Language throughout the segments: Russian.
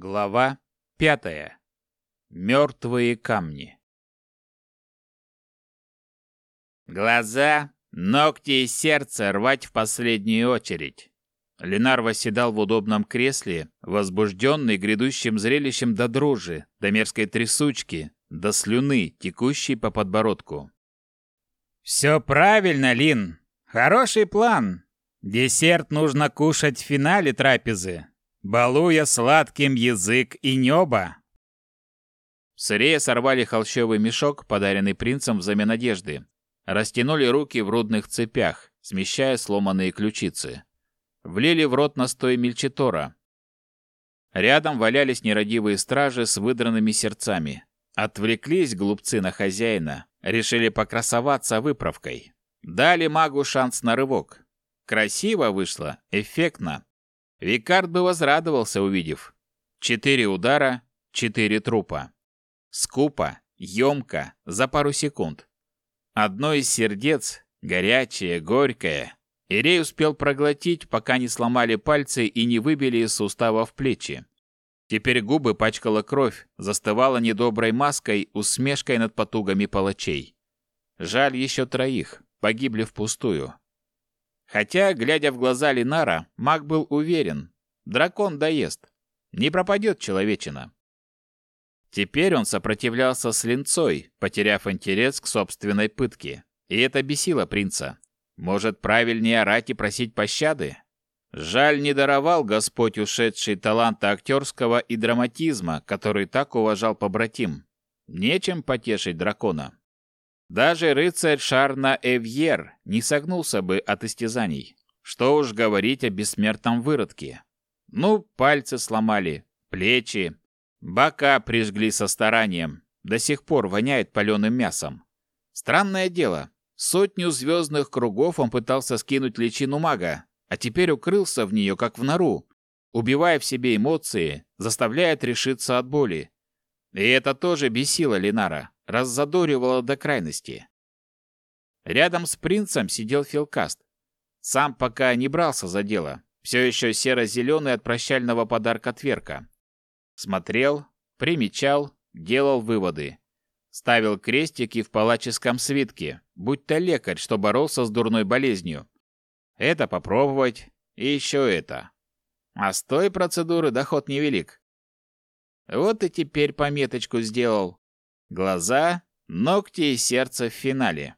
Глава пятая. Мертвые камни. Глаза, ногти и сердце рвать в последнюю очередь. Ленар восседал в удобном кресле, возбужденный грядущим зрелищем до дрожи, до мерзкой трясучки, до слюны, текущей по подбородку. «Все правильно, Лин. Хороший план. Десерт нужно кушать в финале трапезы, балуя сладким язык и небо. Сырее сорвали холщовый мешок, подаренный принцем взамен одежды. Растянули руки в рудных цепях, смещая сломанные ключицы. Влили в рот настой мельчитора. Рядом валялись нерадивые стражи с выдранными сердцами. Отвлеклись глупцы на хозяина, решили покрасоваться выправкой. Дали магу шанс на рывок. Красиво вышло, эффектно, Викард бы возрадовался, увидев. Четыре удара, четыре трупа. Скупо, емко, за пару секунд. Одно из сердец, горячее, горькое, Ирей успел проглотить, пока не сломали пальцы и не выбили из суставов плечи. Теперь губы пачкала кровь, застывала недоброй маской, усмешкой над потугами палачей. Жаль еще троих, погибли впустую. Хотя, глядя в глаза Линара, маг был уверен, дракон доест, не пропадет человечина. Теперь он сопротивлялся с линцой, потеряв интерес к собственной пытке. И это бесило принца. Может, правильнее орать и просить пощады? Жаль, не даровал Господь ушедший таланта актерского и драматизма, который так уважал побратим. Нечем потешить дракона. Даже рыцарь Шарна Эвьер не согнулся бы от истязаний. Что уж говорить о бессмертном выродке. Ну, пальцы сломали, плечи, бока прижгли со старанием. До сих пор воняет паленым мясом. Странное дело, сотню звездных кругов он пытался скинуть личину мага, а теперь укрылся в нее, как в нору, убивая в себе эмоции, заставляя решиться от боли. И это тоже бесило Линара раззадоривало до крайности. Рядом с принцем сидел Филкаст. Сам пока не брался за дело, все еще серо-зеленый от прощального подарка Тверка. Смотрел, примечал, делал выводы. Ставил крестики в палаческом свитке, будь то лекарь, что боролся с дурной болезнью. Это попробовать, и еще это. А с той процедуры доход невелик. Вот и теперь пометочку сделал. Глаза, ногти и сердце в финале.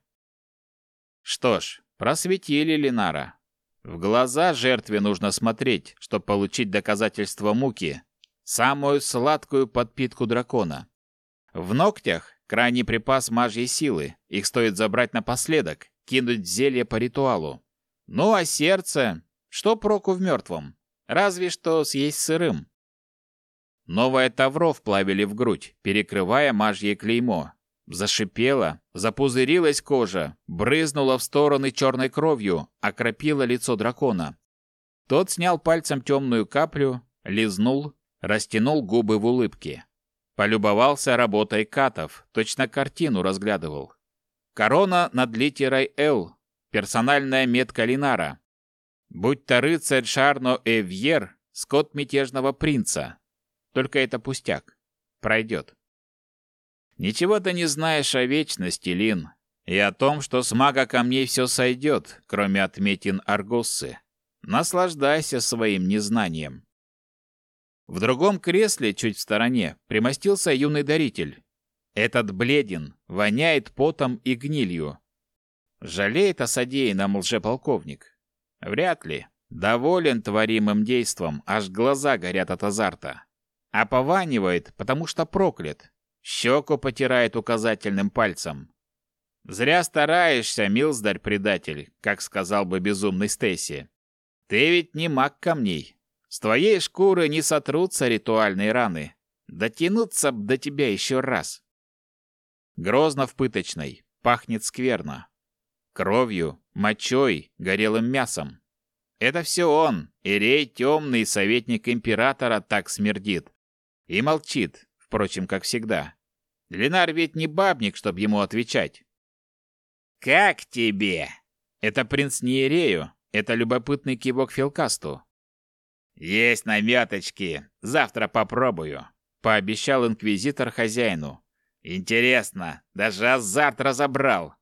Что ж, просветили Линара. В глаза жертве нужно смотреть, чтобы получить доказательство муки, самую сладкую подпитку дракона. В ногтях крайний припас мажьей силы, их стоит забрать напоследок, кинуть зелье по ритуалу. Ну а сердце, что проку в мертвом? Разве что съесть сырым. Новое тавро вплавили в грудь, перекрывая мажье клеймо. Зашипела, запузырилась кожа, брызнула в стороны черной кровью, окропила лицо дракона. Тот снял пальцем темную каплю, лизнул, растянул губы в улыбке. Полюбовался работой катов, точно картину разглядывал. Корона над литерой «Л», персональная метка Линара. Будь то рыцарь Шарно Эвьер, скот мятежного принца, только это пустяк. Пройдет. Ничего ты не знаешь о вечности, Лин, и о том, что с мага камней все сойдет, кроме отметин Аргоссы. Наслаждайся своим незнанием. В другом кресле, чуть в стороне, примостился юный даритель. Этот бледен, воняет потом и гнилью. Жалеет о содеянном лжеполковник? Вряд ли. Доволен творимым действом, аж глаза горят от азарта. А пованивает, потому что проклят. Щеку потирает указательным пальцем. «Зря стараешься, милздарь-предатель», как сказал бы безумный Стейси. «Ты ведь не маг камней. С твоей шкуры не сотрутся ритуальные раны. Дотянуться б до тебя еще раз». Грозно в пыточной, пахнет скверно. Кровью, мочой, горелым мясом. Это все он, Ирей Темный, советник императора, так смердит. И молчит, впрочем, как всегда. Ленар ведь не бабник, чтобы ему отвечать. «Как тебе?» Это принц не Ирею, это любопытный кивок Филкасту. Есть наметочки. Завтра попробую, пообещал инквизитор хозяину. Интересно, даже азарт разобрал.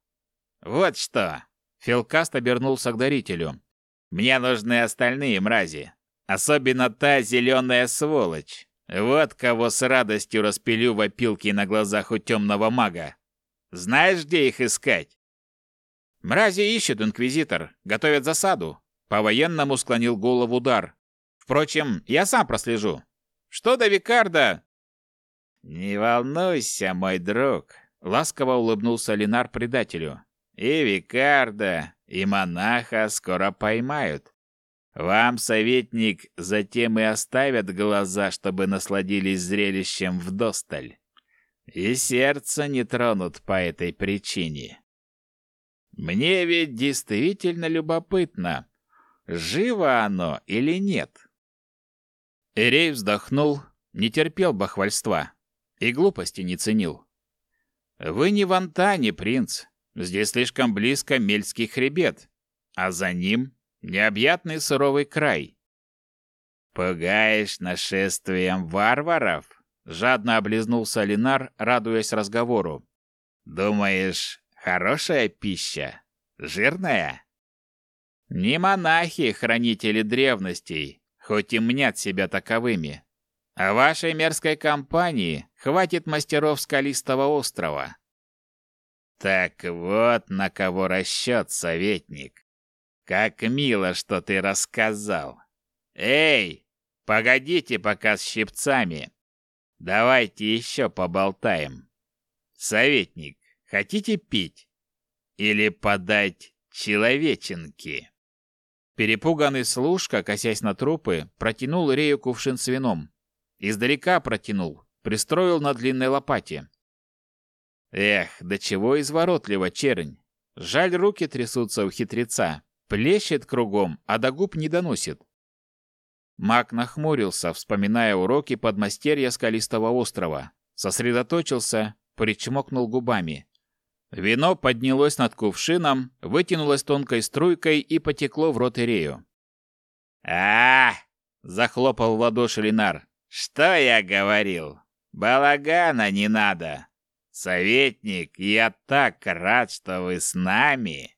Вот что. Филкаст обернулся к дарителю. Мне нужны остальные мрази. Особенно та зеленая сволочь. Вот кого с радостью распилю в опилки на глазах у темного мага. Знаешь, где их искать? Мрази ищет инквизитор, готовят засаду. По-военному склонил голову Дар. Впрочем, я сам прослежу. Что до Викарда? Не волнуйся, мой друг, ласково улыбнулся Ленар предателю. И Викарда, и монаха скоро поймают. Вам, советник, затем и оставят глаза, чтобы насладились зрелищем вдосталь. И сердце не тронут по этой причине. Мне ведь действительно любопытно, живо оно или нет. Эрей вздохнул, не терпел бахвальства и глупости не ценил. Вы не в Антане, принц. Здесь слишком близко Мельский хребет, а за ним необъятный суровый край. Пугаешь нашествием варваров? Жадно облизнулся Линар, радуясь разговору. Думаешь, хорошая пища? Жирная? Не монахи, хранители древностей, хоть и мнят себя таковыми. А вашей мерзкой компании хватит мастеров скалистого острова. Так вот на кого расчет, советник. Как мило, что ты рассказал. Эй, погодите пока с щипцами. Давайте еще поболтаем. Советник, хотите пить? Или подать человеченки?» Перепуганный служка, косясь на трупы, протянул Рею кувшин с вином. Издалека протянул, пристроил на длинной лопате. Эх, до чего изворотливо чернь. Жаль, руки трясутся у хитреца. Плещет кругом, а до губ не доносит. Маг нахмурился, вспоминая уроки подмастерья скалистого острова. Сосредоточился, причмокнул губами. Вино поднялось над кувшином, вытянулось тонкой струйкой и потекло в рот Ирею. а, захлопал в ладоши Ленар. «Что я говорил? Балагана не надо! Советник, я так рад, что вы с нами!»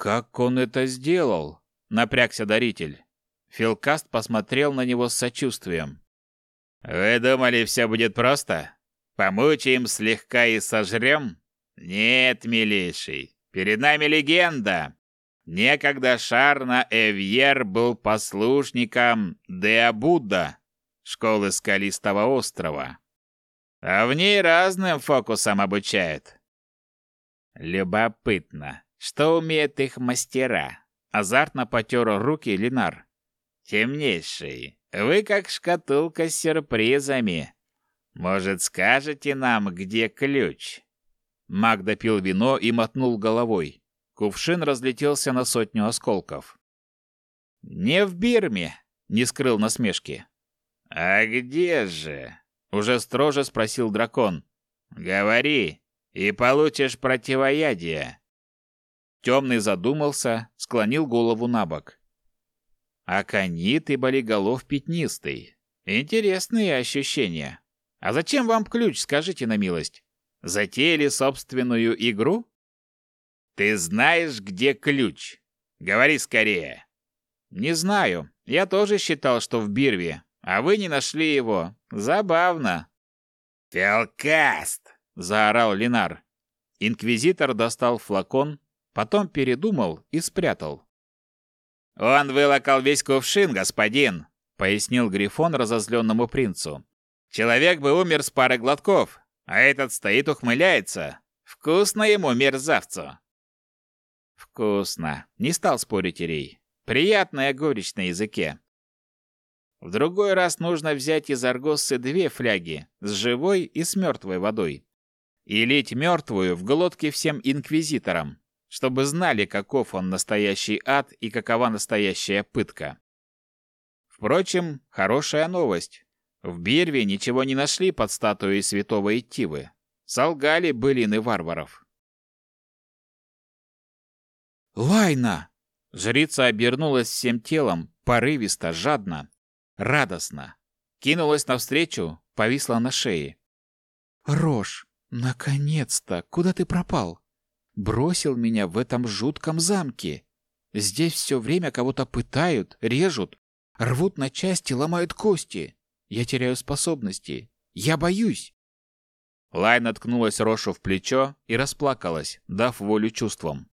«Как он это сделал?» — напрягся даритель. Филкаст посмотрел на него с сочувствием. «Вы думали, все будет просто? Помучаем слегка и сожрем? Нет, милейший, перед нами легенда. Некогда Шарна Эвьер был послушником Деабуда, школы Скалистого острова. А в ней разным фокусам обучают. Любопытно, что умеют их мастера? Азартно потер руки Линар. Темнейший, вы как шкатулка с сюрпризами. Может, скажете нам, где ключ? Маг допил вино и мотнул головой. Кувшин разлетелся на сотню осколков. «Не в Бирме!» — не скрыл насмешки. «А где же?» Уже строже спросил дракон. Говори, и получишь противоядие. Темный задумался, склонил голову на бок. Аконит и болиголов пятнистый. Интересные ощущения. А зачем вам ключ, скажите на милость? Затеяли собственную игру? Ты знаешь, где ключ? Говори скорее. Не знаю. Я тоже считал, что в Бирве, а вы не нашли его. Забавно. Фелкаст, заорал Линар. Инквизитор достал флакон, потом передумал и спрятал. Он вылокал весь кувшин, господин, пояснил Грифон разозленному принцу. Человек бы умер с пары глотков, а этот стоит ухмыляется. Вкусно ему, мерзавцу. Вкусно. Не стал спорить Ирей. Приятная горечь на языке. В другой раз нужно взять из аргоссы две фляги с живой и с мертвой водой и лить мертвую в глотки всем инквизиторам, чтобы знали, каков он настоящий ад и какова настоящая пытка. Впрочем, хорошая новость. В Бирве ничего не нашли под статуей святого Итивы. Солгали былины варваров. «Лайна!» Жрица обернулась всем телом, порывисто, жадно, радостно. Кинулась навстречу, повисла на шее. «Рожь, наконец-то! Куда ты пропал? Бросил меня в этом жутком замке. Здесь все время кого-то пытают, режут, рвут на части, ломают кости. Я теряю способности. Я боюсь!» Лай наткнулась Рошу в плечо и расплакалась, дав волю чувствам.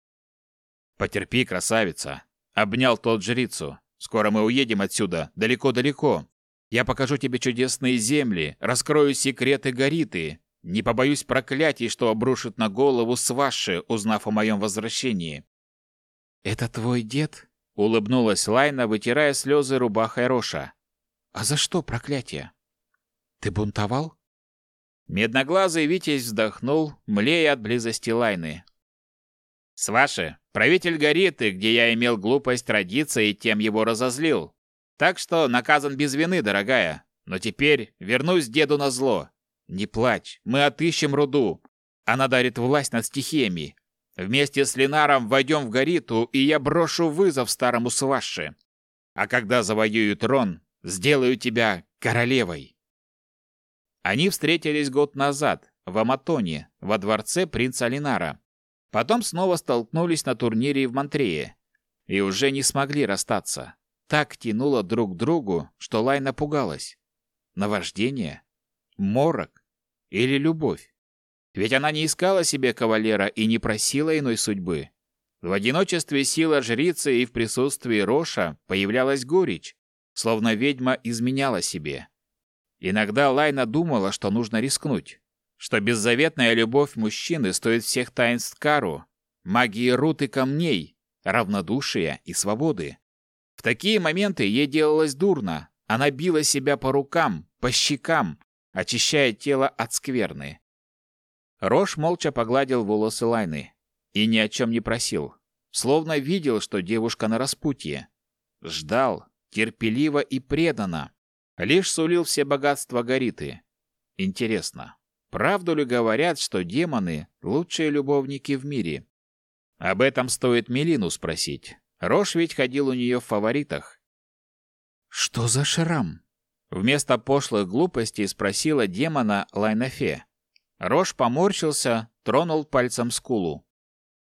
«Потерпи, красавица!» — обнял тот жрицу. «Скоро мы уедем отсюда, далеко-далеко. Я покажу тебе чудесные земли, раскрою секреты Гориты. Не побоюсь проклятий, что обрушит на голову Сваши, узнав о моем возвращении». «Это твой дед?» — улыбнулась Лайна, вытирая слезы рубахой Роша. «А за что проклятие? Ты бунтовал?» Медноглазый Витязь вздохнул, млея от близости Лайны. «Сваши, правитель Гориты, где я имел глупость родиться и тем его разозлил. Так что наказан без вины, дорогая. Но теперь вернусь деду на зло. Не плачь, мы отыщем руду. Она дарит власть над стихиями. Вместе с Ленаром войдем в Гориту, и я брошу вызов старому Сваше. А когда завоюю трон, сделаю тебя королевой». Они встретились год назад в Аматоне, во дворце принца Линара. Потом снова столкнулись на турнире в Монтрее и уже не смогли расстаться. Так тянуло друг к другу, что Лай напугалась. Наваждение? Морок? Или любовь? Ведь она не искала себе кавалера и не просила иной судьбы. В одиночестве сила жрицы и в присутствии Роша появлялась горечь, словно ведьма изменяла себе. Иногда Лайна думала, что нужно рискнуть, что беззаветная любовь мужчины стоит всех таинств Кару, магии рут и камней, равнодушия и свободы. В такие моменты ей делалось дурно, она била себя по рукам, по щекам, очищая тело от скверны. Рош молча погладил волосы Лайны и ни о чем не просил, словно видел, что девушка на распутье. Ждал, терпеливо и преданно, лишь сулил все богатства Гориты. Интересно, правду ли говорят, что демоны — лучшие любовники в мире? Об этом стоит Мелину спросить. Рош ведь ходил у нее в фаворитах. «Что за шрам?» Вместо пошлых глупостей спросила демона Лайнафе. Рош поморщился, тронул пальцем скулу.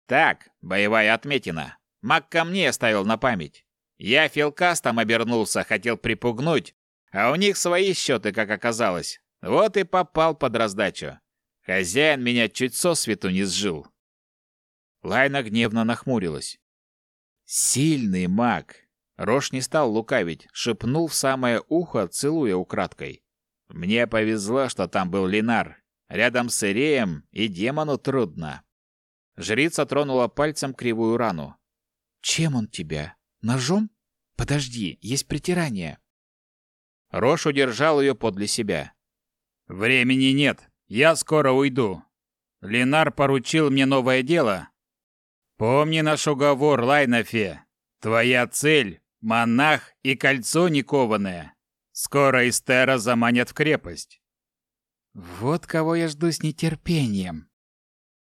«Так, боевая отметина. Маг камней оставил на память. Я филкастом обернулся, хотел припугнуть, а у них свои счеты, как оказалось. Вот и попал под раздачу. Хозяин меня чуть со свету не сжил. Лайна гневно нахмурилась. «Сильный маг!» Рош не стал лукавить, шепнул в самое ухо, целуя украдкой. «Мне повезло, что там был Линар. Рядом с Иреем и демону трудно». Жрица тронула пальцем кривую рану. «Чем он тебя? Ножом? Подожди, есть притирание». Рош удержал ее подле себя. «Времени нет. Я скоро уйду. Ленар поручил мне новое дело. Помни наш уговор, Лайнафе. Твоя цель — монах и кольцо никованное. Скоро Эстера заманят в крепость». «Вот кого я жду с нетерпением.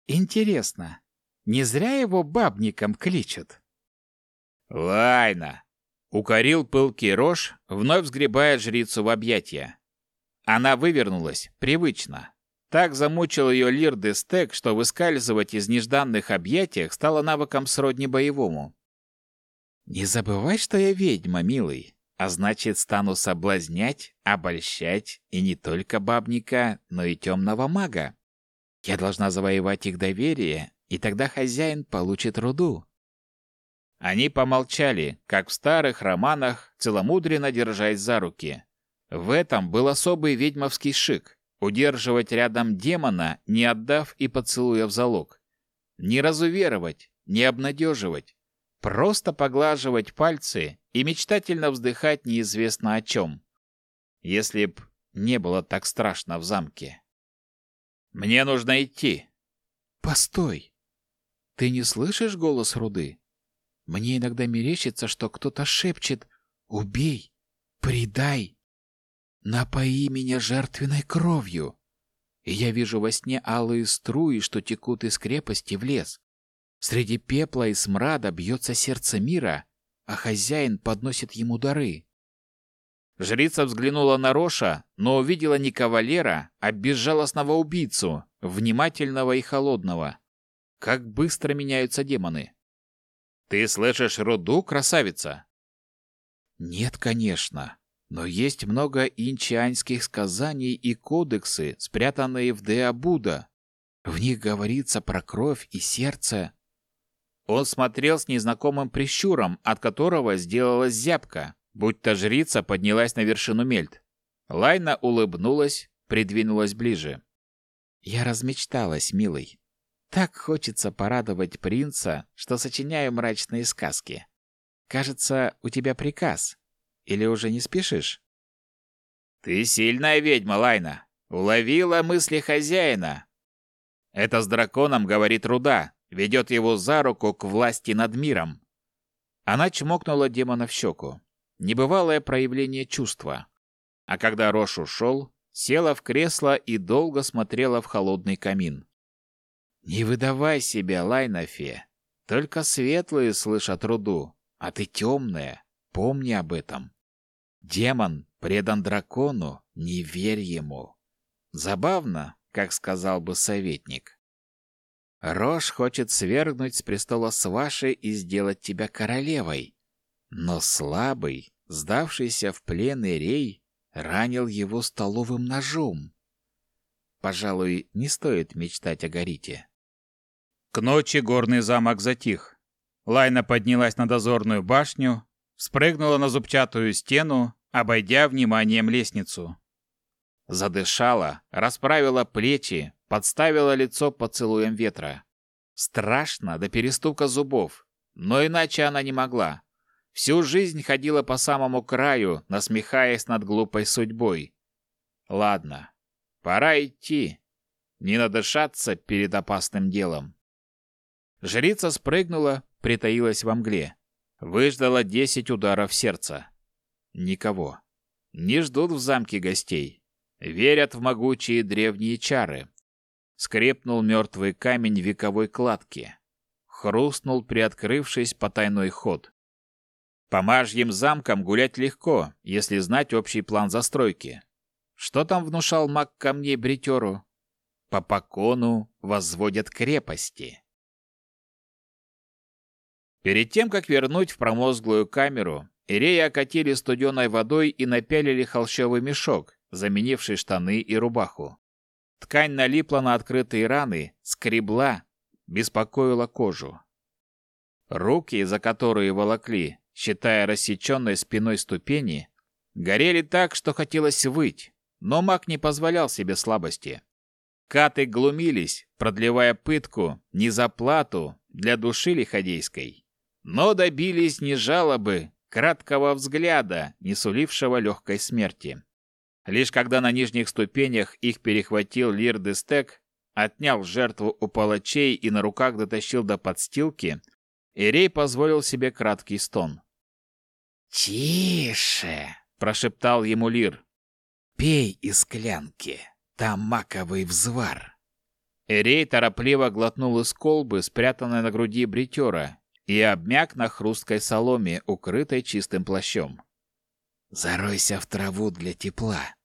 Интересно, не зря его бабником кличут?» «Лайна, Укорил пылкий рожь, вновь сгребая жрицу в объятия. Она вывернулась, привычно. Так замучил ее Лир де Стек, что выскальзывать из нежданных объятий стало навыком сродни боевому. «Не забывай, что я ведьма, милый, а значит, стану соблазнять, обольщать и не только бабника, но и темного мага. Я должна завоевать их доверие, и тогда хозяин получит руду. Они помолчали, как в старых романах, целомудренно держась за руки. В этом был особый ведьмовский шик — удерживать рядом демона, не отдав и поцелуя в залог. Не разуверовать, не обнадеживать. Просто поглаживать пальцы и мечтательно вздыхать неизвестно о чем. Если б не было так страшно в замке. «Мне нужно идти». «Постой! Ты не слышишь голос Руды?» Мне иногда мерещится, что кто-то шепчет «Убей! Предай! Напои меня жертвенной кровью!» И я вижу во сне алые струи, что текут из крепости в лес. Среди пепла и смрада бьется сердце мира, а хозяин подносит ему дары. Жрица взглянула на Роша, но увидела не кавалера, а безжалостного убийцу, внимательного и холодного. Как быстро меняются демоны. «Ты слышишь руду, красавица?» «Нет, конечно. Но есть много инчианских сказаний и кодексы, спрятанные в Деабуда. В них говорится про кровь и сердце. Он смотрел с незнакомым прищуром, от которого сделалась зябко, будто жрица поднялась на вершину мельт. Лайна улыбнулась, придвинулась ближе. «Я размечталась, милый. Так хочется порадовать принца, что сочиняю мрачные сказки. Кажется, у тебя приказ. Или уже не спешишь?» «Ты сильная ведьма, Лайна. Уловила мысли хозяина. Это с драконом говорит Руда, ведет его за руку к власти над миром». Она чмокнула демона в щеку. Небывалое проявление чувства. А когда Рош ушел, села в кресло и долго смотрела в холодный камин. «Не выдавай себя, Лайнафе. Только светлые слышат руду, а ты темная. Помни об этом. Демон предан дракону, не верь ему. Забавно, как сказал бы советник. Рош хочет свергнуть с престола Сваши и сделать тебя королевой. Но слабый, сдавшийся в плен Ирей, ранил его столовым ножом. Пожалуй, не стоит мечтать о Горите. К ночи горный замок затих. Лайна поднялась на дозорную башню, спрыгнула на зубчатую стену, обойдя вниманием лестницу. Задышала, расправила плечи, подставила лицо поцелуем ветра. Страшно до перестука зубов, но иначе она не могла. Всю жизнь ходила по самому краю, насмехаясь над глупой судьбой. Ладно, пора идти. Не надышаться перед опасным делом. Жрица спрыгнула, притаилась во мгле. Выждала десять ударов сердца. Никого. Не ждут в замке гостей. Верят в могучие древние чары. Скрепнул мертвый камень вековой кладки. Хрустнул, приоткрывшись потайной ход. По мажьим замкам гулять легко, если знать общий план застройки. Что там внушал маг камней бритеру? По покону возводят крепости. Перед тем, как вернуть в промозглую камеру, Ирея окатили студеной водой и напялили холщовый мешок, заменивший штаны и рубаху. Ткань налипла на открытые раны, скребла, беспокоила кожу. Руки, за которые волокли, считая рассеченной спиной ступени, горели так, что хотелось выть, но маг не позволял себе слабости. Каты глумились, продлевая пытку не за плату для души лиходейской, но добились не жалобы, краткого взгляда, не сулившего легкой смерти. Лишь когда на нижних ступенях их перехватил Лир Дестек, отнял жертву у палачей и на руках дотащил до подстилки, Ирей позволил себе краткий стон. «Тише!» – прошептал ему Лир. «Пей из клянки, там маковый взвар». Эрей торопливо глотнул из колбы, спрятанной на груди бритера, и обмяк на хрусткой соломе, укрытой чистым плащом. «Заройся в траву для тепла.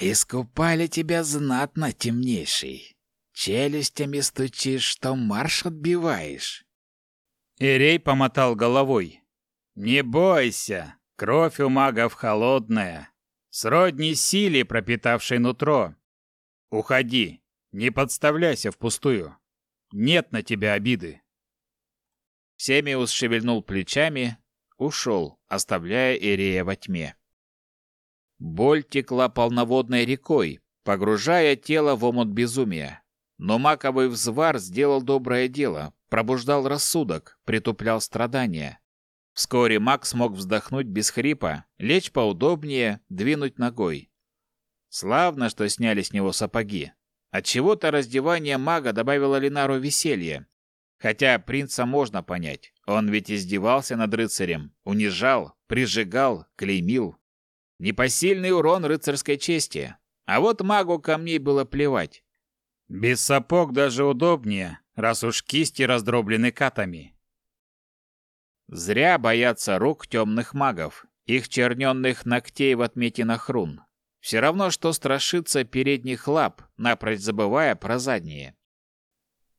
Искупали тебя знатно, темнейший. Челюстями стучишь, что марш отбиваешь». Ирей помотал головой. «Не бойся, кровь у магов холодная, сродни силе, пропитавшей нутро. Уходи, не подставляйся впустую. Нет на тебя обиды». Семиус шевельнул плечами, ушел, оставляя Ирея во тьме. Боль текла полноводной рекой, погружая тело в омут безумия. Но маковый взвар сделал доброе дело, пробуждал рассудок, притуплял страдания. Вскоре маг смог вздохнуть без хрипа, лечь поудобнее, двинуть ногой. Славно, что сняли с него сапоги. Отчего-то раздевание мага добавило Линару веселье, Хотя принца можно понять. Он ведь издевался над рыцарем, унижал, прижигал, клеймил. Непосильный урон рыцарской чести. А вот магу камней было плевать. Без сапог даже удобнее, раз уж кисти раздроблены катами. Зря боятся рук темных магов, их черненных ногтей в отметинах рун. Все равно, что страшиться передних лап, напрочь забывая про задние.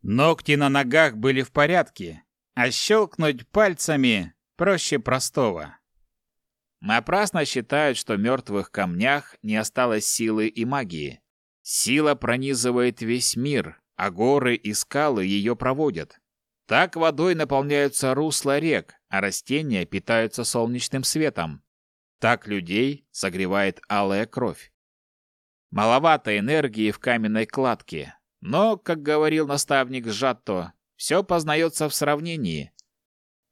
Ногти на ногах были в порядке, а щелкнуть пальцами проще простого. Напрасно считают, что в мертвых камнях не осталось силы и магии. Сила пронизывает весь мир, а горы и скалы ее проводят. Так водой наполняются русла рек, а растения питаются солнечным светом. Так людей согревает алая кровь. Маловато энергии в каменной кладке, но, как говорил наставник Жатто, все познается в сравнении.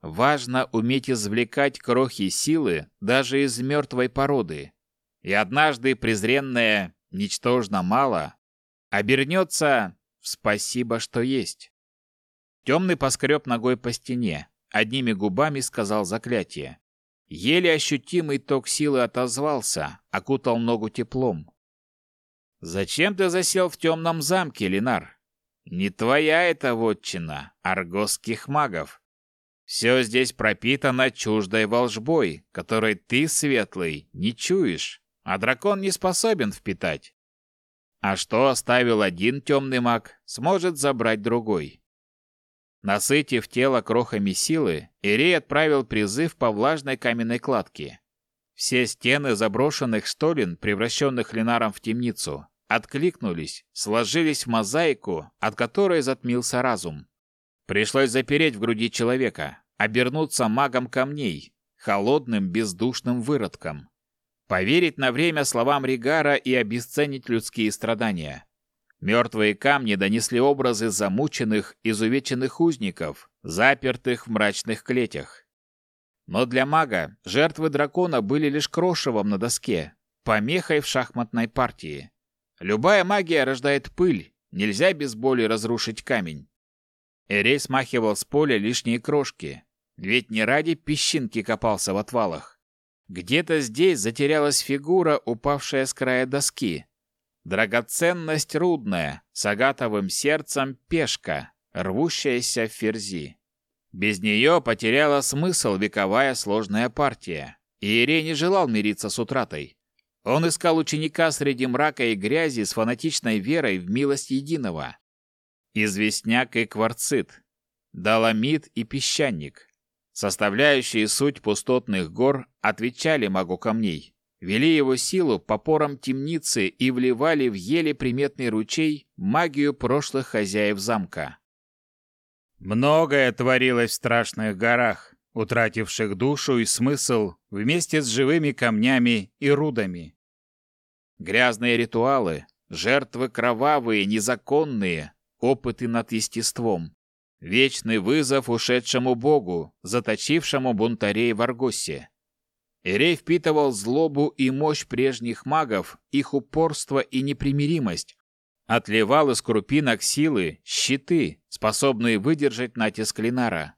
Важно уметь извлекать крохи силы даже из мертвой породы. И однажды презренное «ничтожно мало» обернется в «спасибо, что есть». Темный поскреб ногой по стене, одними губами сказал заклятие. Еле ощутимый ток силы отозвался, окутал ногу теплом. «Зачем ты засел в темном замке, Ленар? Не твоя это вотчина, аргосских магов. Все здесь пропитано чуждой волжбой, которой ты, светлый, не чуешь, а дракон не способен впитать. А что оставил один темный маг, сможет забрать другой. Насытив тело крохами силы, Ирей отправил призыв по влажной каменной кладке. Все стены заброшенных штолен, превращенных Ленаром в темницу, откликнулись, сложились в мозаику, от которой затмился разум. Пришлось запереть в груди человека, обернуться магом камней, холодным бездушным выродком. Поверить на время словам Ригара и обесценить людские страдания. Мертвые камни донесли образы замученных, изувеченных узников, запертых в мрачных клетях. Но для мага жертвы дракона были лишь крошевом на доске, помехой в шахматной партии. Любая магия рождает пыль, нельзя без боли разрушить камень. Эрей смахивал с поля лишние крошки, ведь не ради песчинки копался в отвалах. Где-то здесь затерялась фигура, упавшая с края доски. Драгоценность рудная, с агатовым сердцем пешка, рвущаяся в ферзи. Без нее потеряла смысл вековая сложная партия. И Ирей не желал мириться с утратой. Он искал ученика среди мрака и грязи с фанатичной верой в милость единого. Известняк и кварцит, доломит и песчаник, составляющие суть пустотных гор, отвечали магу камней, вели его силу по порам темницы и вливали в еле приметный ручей магию прошлых хозяев замка. Многое творилось в страшных горах, утративших душу и смысл вместе с живыми камнями и рудами. Грязные ритуалы, жертвы кровавые, незаконные, опыты над естеством. Вечный вызов ушедшему богу, заточившему бунтарей в Аргосе. Ирей впитывал злобу и мощь прежних магов, их упорство и непримиримость. Отливал из крупинок силы щиты, способные выдержать натиск Линара.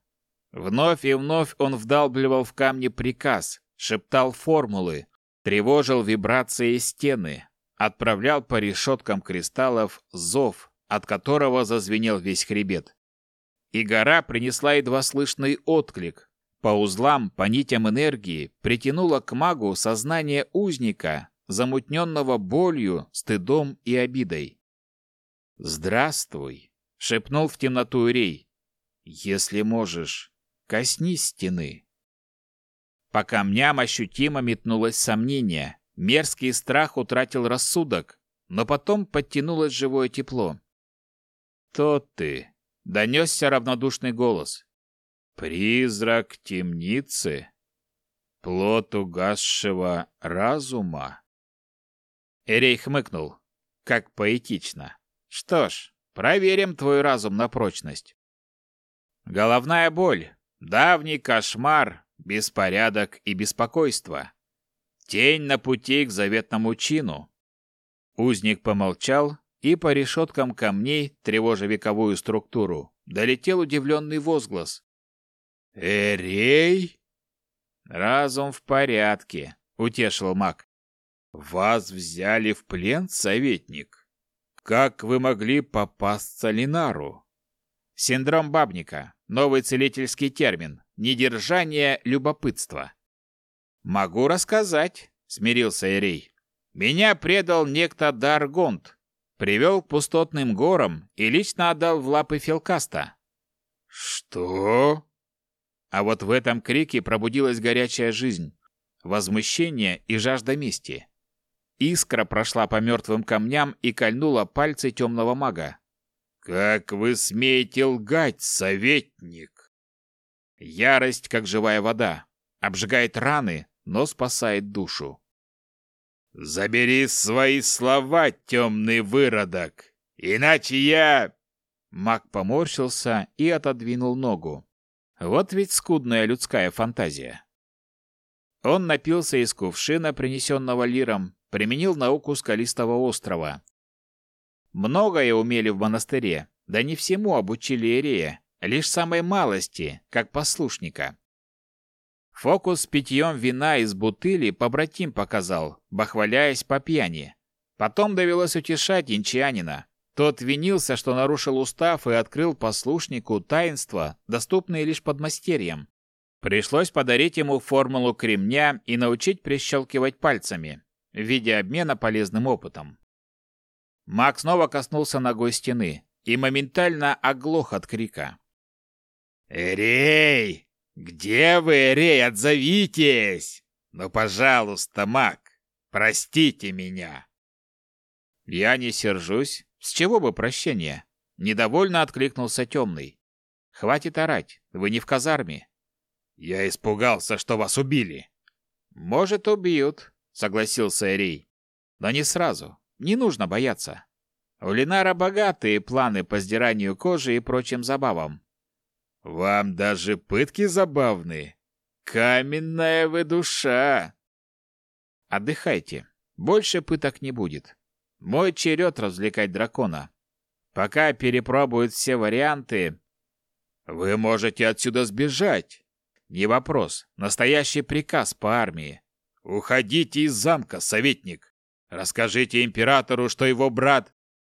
Вновь и вновь он вдалбливал в камни приказ, шептал формулы, тревожил вибрации стены, отправлял по решеткам кристаллов зов, от которого зазвенел весь хребет. И гора принесла едва слышный отклик. По узлам, по нитям энергии притянула к магу сознание узника, замутненного болью, стыдом и обидой. «Здравствуй!» — шепнул в темноту Ирей. «Если можешь, коснись стены». По камням ощутимо метнулось сомнение. Мерзкий страх утратил рассудок, но потом подтянулось живое тепло. «Кто ты?» — донесся равнодушный голос. «Призрак темницы? Плод угасшего разума?» Эрей хмыкнул. Как поэтично. «Что ж, проверим твой разум на прочность». Головная боль, давний кошмар, беспорядок и беспокойство. Тень на пути к заветному чину. Узник помолчал, и по решеткам камней, тревожа вековую структуру, долетел удивленный возглас. «Эрей?» «Разум в порядке», — утешил маг. «Вас взяли в плен, советник? Как вы могли попасться Линару?» «Синдром бабника. Новый целительский термин. Недержание любопытства. Могу рассказать, смирился Эрей. Меня предал некто Даргонт, привел к пустотным горам и лично отдал в лапы Фелкаста. Что? А вот в этом крике пробудилась горячая жизнь, возмущение и жажда мести. Искра прошла по мертвым камням и кольнула пальцы темного мага. «Как вы смеете лгать, советник?» Ярость, как живая вода, обжигает раны, но спасает душу. «Забери свои слова, темный выродок, иначе я...» Маг поморщился и отодвинул ногу. Вот ведь скудная людская фантазия. Он напился из кувшина, принесенного лиром, применил науку скалистого острова. Многое умели в монастыре, да не всему обучили Ирея, лишь самой малости, как послушника. Фокус с питьем вина из бутыли побратим показал, бахваляясь по пьяни. Потом довелось утешать инчанина. Тот винился, что нарушил устав и открыл послушнику таинства, доступные лишь подмастерьям. Пришлось подарить ему формулу кремня и научить прищелкивать пальцами, в виде обмена полезным опытом. Маг снова коснулся ногой стены и моментально оглох от крика. «Эрей! Где вы, Эрей? Отзовитесь! Ну, пожалуйста, маг, простите меня!» «Я не сержусь. С чего бы прощения?» Недовольно откликнулся темный. «Хватит орать, вы не в казарме». «Я испугался, что вас убили». «Может, убьют», — согласился Эрей. «Но не сразу. Не нужно бояться. У Линара богатые планы по сдиранию кожи и прочим забавам. Вам даже пытки забавны. Каменная вы душа. Отдыхайте. Больше пыток не будет. Мой черед развлекать дракона. Пока перепробуют все варианты... Вы можете отсюда сбежать. Не вопрос. Настоящий приказ по армии. Уходите из замка, советник. Расскажите императору, что его брат...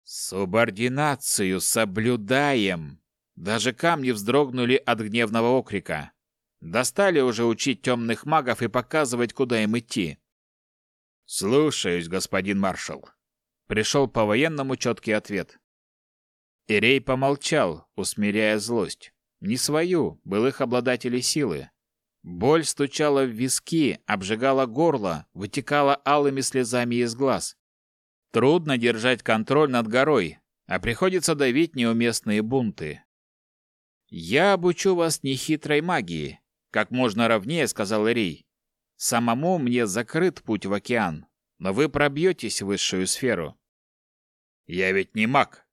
Субординацию соблюдаем. Даже камни вздрогнули от гневного окрика. Достали уже учить темных магов и показывать, куда им идти. «Слушаюсь, господин маршал», — пришел по-военному четкий ответ. Ирей помолчал, усмиряя злость. Не свою, былых обладателей силы. Боль стучала в виски, обжигала горло, вытекала алыми слезами из глаз. Трудно держать контроль над горой, а приходится давить неуместные бунты. «Я обучу вас нехитрой магии», — как можно ровнее сказал Ирей. «Самому мне закрыт путь в океан, но вы пробьетесь в высшую сферу». «Я ведь не маг».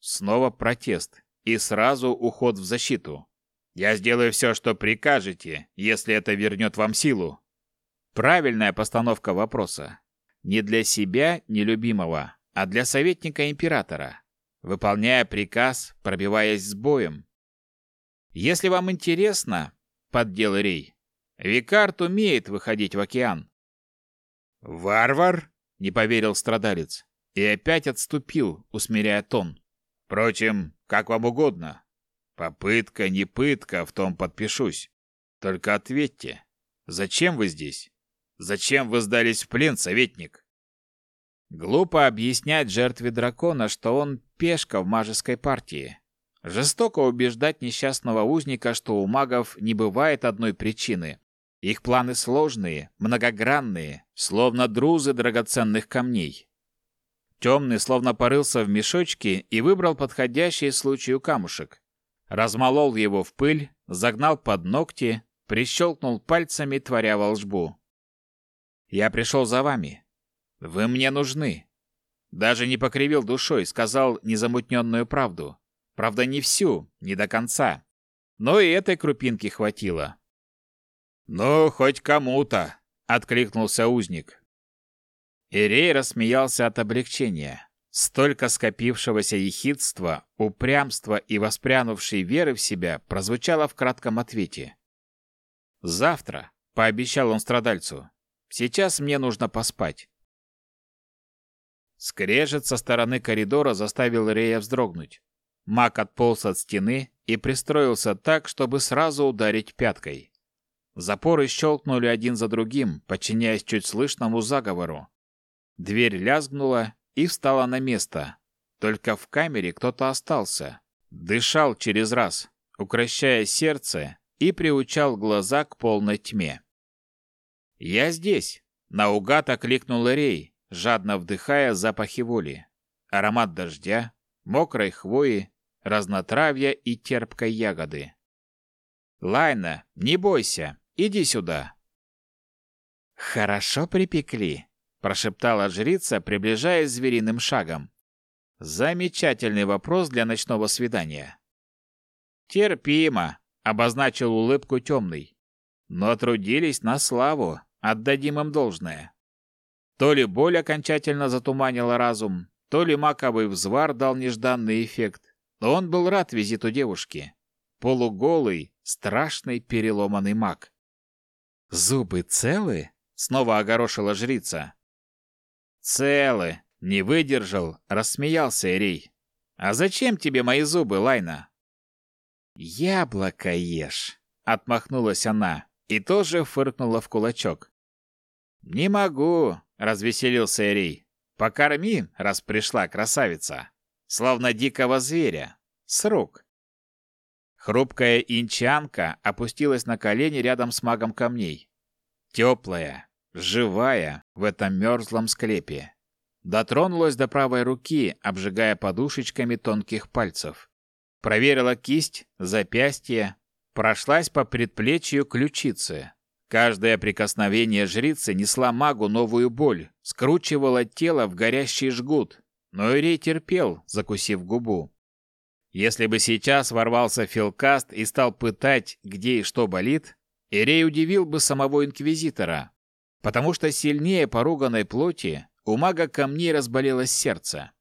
Снова протест и сразу уход в защиту. Я сделаю все, что прикажете, если это вернет вам силу. Правильная постановка вопроса. Не для себя, нелюбимого, а для советника императора. Выполняя приказ, пробиваясь с боем. Если вам интересно, поддел Рей, Викард умеет выходить в океан. Варвар? Не поверил страдалец. И опять отступил, усмиряя тон. Впрочем, как вам угодно. Попытка, не пытка, в том подпишусь. Только ответьте, зачем вы здесь? Зачем вы сдались в плен, советник? Глупо объяснять жертве дракона, что он пешка в мажеской партии. Жестоко убеждать несчастного узника, что у магов не бывает одной причины. Их планы сложные, многогранные, словно друзы драгоценных камней. Темный словно порылся в мешочке и выбрал подходящий случаю камушек размолол его в пыль, загнал под ногти, прищелкнул пальцами, творя волжбу. «Я пришел за вами. Вы мне нужны». Даже не покривил душой, сказал незамутненную правду. Правда, не всю, не до конца. Но и этой крупинки хватило. «Ну, хоть кому-то», — откликнулся узник. Ирей рассмеялся от облегчения. Столько скопившегося ехидства, упрямства и воспрянувшей веры в себя прозвучало в кратком ответе. «Завтра», — пообещал он страдальцу, — «сейчас мне нужно поспать». Скрежет со стороны коридора заставил Рея вздрогнуть. Мак отполз от стены и пристроился так, чтобы сразу ударить пяткой. Запоры щелкнули один за другим, подчиняясь чуть слышному заговору. Дверь лязгнула и встала на место. Только в камере кто-то остался. Дышал через раз, укращая сердце и приучал глаза к полной тьме. «Я здесь!» — наугад окликнул Рей, жадно вдыхая запахи воли. Аромат дождя, мокрой хвои, разнотравья и терпкой ягоды. «Лайна, не бойся, иди сюда!» «Хорошо припекли», — прошептала жрица, приближаясь звериным шагом. «Замечательный вопрос для ночного свидания». «Терпимо», — обозначил улыбку темный. «Но трудились на славу, отдадим им должное». То ли боль окончательно затуманила разум, то ли маковый взвар дал нежданный эффект, он был рад визиту девушки. Полуголый, страшный переломанный маг. «Зубы целы?» — снова огорошила жрица. «Целы!» — не выдержал, рассмеялся Ирей. «А зачем тебе мои зубы, Лайна?» «Яблоко ешь!» — отмахнулась она и тоже фыркнула в кулачок. «Не могу!» — развеселился Ирей. «Покорми, раз пришла красавица!» Словно дикого зверя, с рук. Хрупкая инчанка опустилась на колени рядом с магом камней. Теплая, живая в этом мерзлом склепе. Дотронулась до правой руки, обжигая подушечками тонких пальцев. Проверила кисть, запястье, прошлась по предплечью ключицы. Каждое прикосновение жрицы несла магу новую боль, скручивала тело в горящий жгут, но Ирей терпел, закусив губу. Если бы сейчас ворвался Филкаст и стал пытать, где и что болит, Ирей удивил бы самого Инквизитора, потому что сильнее поруганной плоти у мага камней разболелось сердце.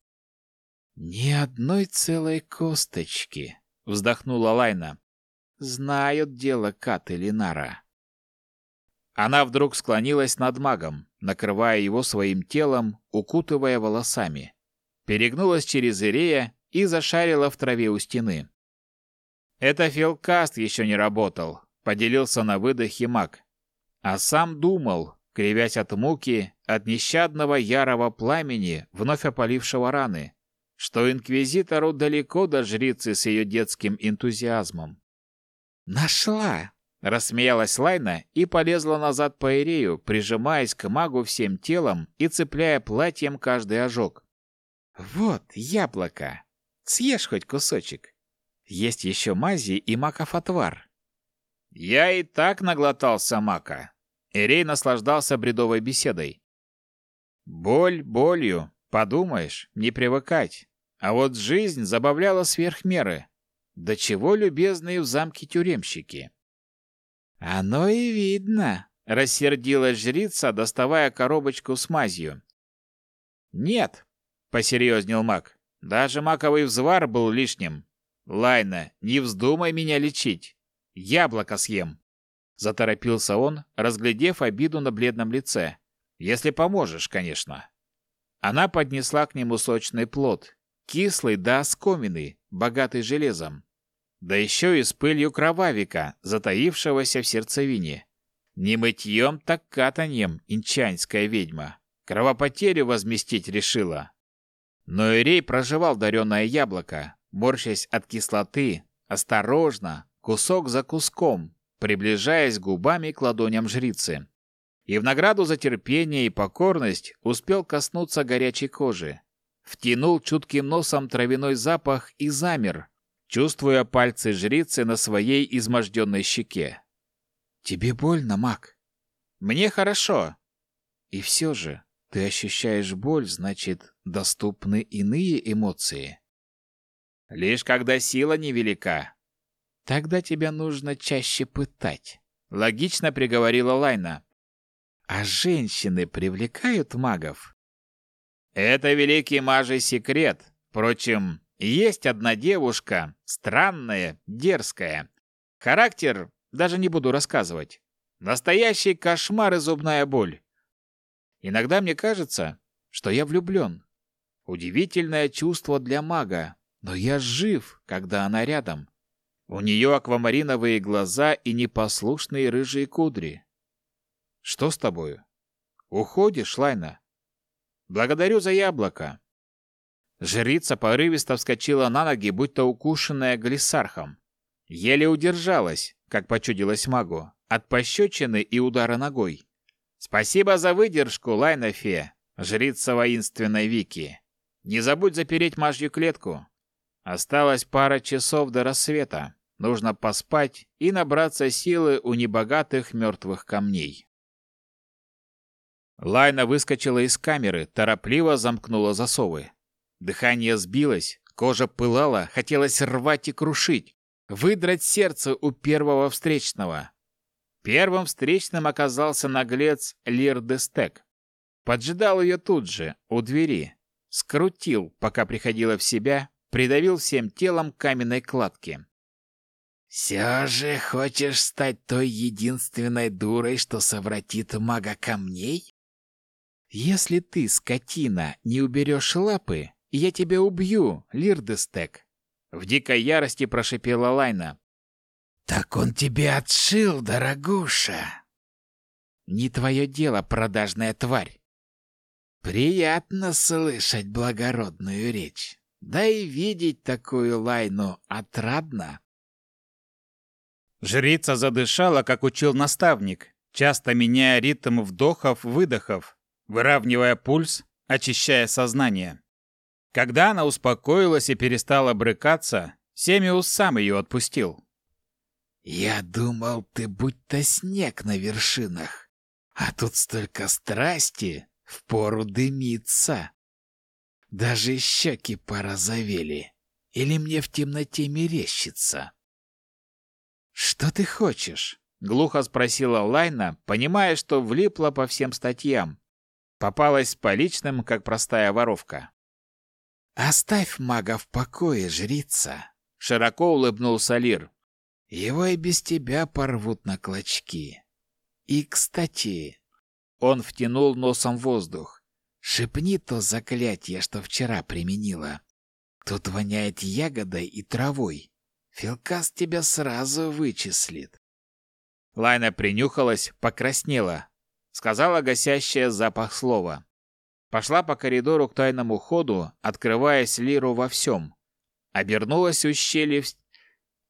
«Ни одной целой косточки», — вздохнула Лайна. «Знают дело Кат и Линара». Она вдруг склонилась над магом, накрывая его своим телом, укутывая волосами перегнулась через Ирея и зашарила в траве у стены. «Это филкаст еще не работал», — поделился на выдохе маг. А сам думал, кривясь от муки, от нещадного ярого пламени, вновь опалившего раны, что инквизитору далеко до жрицы с ее детским энтузиазмом. «Нашла!» — рассмеялась Лайна и полезла назад по Ирею, прижимаясь к магу всем телом и цепляя платьем каждый ожог. «Вот, яблоко! Съешь хоть кусочек. Есть еще мази и маков отвар». Я и так наглотался мака. Эрей наслаждался бредовой беседой. Боль болью, подумаешь, не привыкать. А вот жизнь забавляла сверх меры. До чего любезные в замке тюремщики. «Оно и видно», — рассердилась жрица, доставая коробочку с мазью. «Нет, посерьезнел маг. Даже маковый взвар был лишним. Лайна, не вздумай меня лечить. Яблоко съем. Заторопился он, разглядев обиду на бледном лице. Если поможешь, конечно. Она поднесла к нему сочный плод, кислый да оскоменный, богатый железом. Да еще и с пылью кровавика, затаившегося в сердцевине. Не мытьем, так катаньем, инчанская ведьма. Кровопотерю возместить решила. Но Ирей проживал дареное яблоко, морщась от кислоты, осторожно, кусок за куском, приближаясь губами к ладоням жрицы. И в награду за терпение и покорность успел коснуться горячей кожи. Втянул чутким носом травяной запах и замер, чувствуя пальцы жрицы на своей изможденной щеке. «Тебе больно, маг?» «Мне хорошо». «И все же, ты ощущаешь боль, значит, доступны иные эмоции. Лишь когда сила невелика. Тогда тебя нужно чаще пытать. Логично приговорила Лайна. А женщины привлекают магов? Это великий мажий секрет. Впрочем, есть одна девушка, странная, дерзкая. Характер даже не буду рассказывать. Настоящий кошмар и зубная боль. Иногда мне кажется, что я влюблен. Удивительное чувство для мага, но я жив, когда она рядом. У нее аквамариновые глаза и непослушные рыжие кудри. Что с тобою? Уходишь, Лайна? Благодарю за яблоко. Жрица порывисто вскочила на ноги, будто укушенная глиссархом. Еле удержалась, как почудилось магу, от пощечины и удара ногой. Спасибо за выдержку, Лайна Фе, жрица воинственной Вики. Не забудь запереть мажью клетку. Осталось пара часов до рассвета. Нужно поспать и набраться силы у небогатых мертвых камней. Лайна выскочила из камеры, торопливо замкнула засовы. Дыхание сбилось, кожа пылала, хотелось рвать и крушить, выдрать сердце у первого встречного. Первым встречным оказался наглец Лир Дестек. Поджидал ее тут же, у двери. Скрутил, пока приходила в себя, придавил всем телом каменной кладки. «Все же хочешь стать той единственной дурой, что совратит мага камней? Если ты, скотина, не уберешь лапы, я тебя убью, Лирдестек!» В дикой ярости прошипела Лайна. «Так он тебя отшил, дорогуша!» «Не твое дело, продажная тварь!» «Приятно слышать благородную речь, да и видеть такую Лайну отрадно!» Жрица задышала, как учил наставник, часто меняя ритм вдохов-выдохов, выравнивая пульс, очищая сознание. Когда она успокоилась и перестала брыкаться, Семиус сам ее отпустил. «Я думал, ты будто снег на вершинах, а тут столько страсти, впору дымиться. Даже щеки порозовели. Или мне в темноте мерещится?» «Что ты хочешь?» — глухо спросила Лайна, понимая, что влипла по всем статьям. Попалась с поличным, как простая воровка. «Оставь мага в покое, жрица!» — широко улыбнулся Лир. «Его и без тебя порвут на клочки. И, кстати...» Он втянул носом воздух. «Шепни то заклятие, что вчера применила. Тут воняет ягодой и травой. Филкас тебя сразу вычислит». Лайна принюхалась, покраснела. Сказала гасящее запах слова. Пошла по коридору к тайному ходу, открываясь Лиру во всем. Обернулась у щели в...